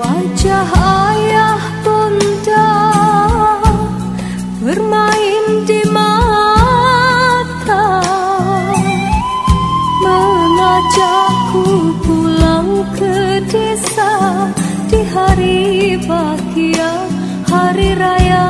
Wajah ayah bunda bermain di mata. Mengajakku pulang ke desa di hari bahagia hari raya.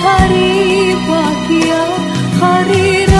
hari bahagia hari